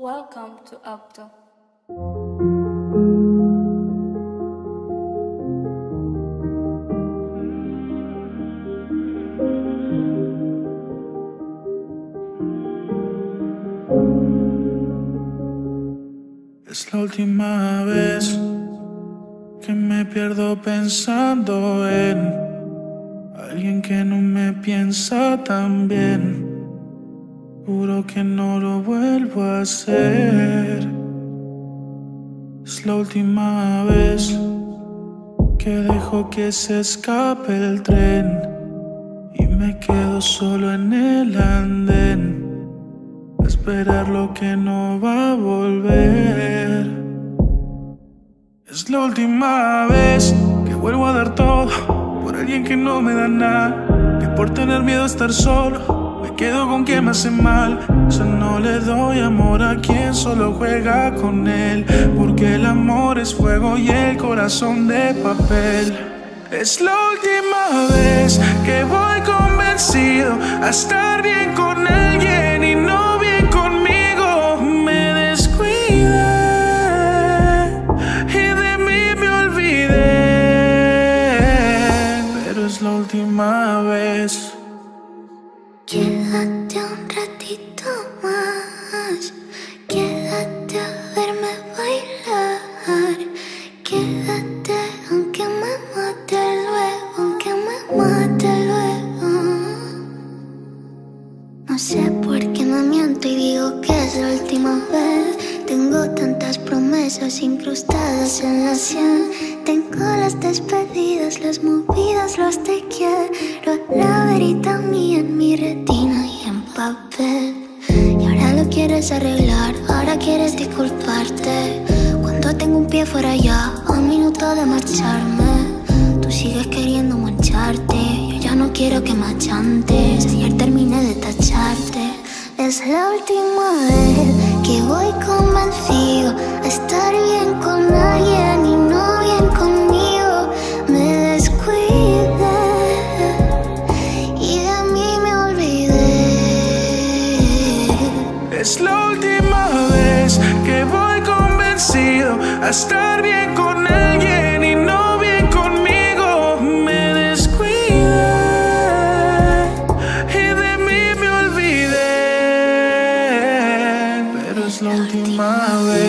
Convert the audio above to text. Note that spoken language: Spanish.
Welcome to. Es la última vez que me pierdo pensando en alguien que no me piensa tan bien. Juro que no lo vuelvo a hacer. Es la última vez que dejo que se escape el tren y me quedo solo en el andén. a Esperar lo que no va a volver. Es la última vez que vuelvo a dar todo por alguien que no me da nada. Que por tener miedo a estar solo quedo con quien me hace mal. Yo no le doy amor a quien solo juega con él. Porque el amor es fuego y el corazón de papel. Es la última vez que voy convencido a estar bien con alguien y no bien conmigo. Me descuidé y de mí me olvidé. Pero es la última vez. Quédate un ratito más, quédate a verme bailar, quédate aunque me mate luego, aunque me mate luego. No sé por qué me miento y digo que es la última vez. Tengo tantas promesas incrustadas en la sien. Tengo las despedidas, las movidas, los te quiero. Y ahora lo quieres arreglar, ahora quieres disculparte. Cuando tengo un pie fuera ya, a un minuto de marcharme. Tú sigues queriendo mancharte. Yo ya no quiero que me achantes. Ayer terminé de tacharte. Es la última vez que voy convencido última vez que voy convencido a estar bien con alguien y no bien conmigo. Me descuidé y de mí me olvidé. Pero es la última vez.